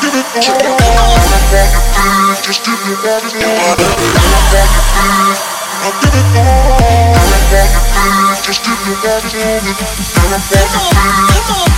give it all. All I wanna give. Just give me what is all I wanna. I'll give it all. All I wanna give. Just give me what is all I wanna give.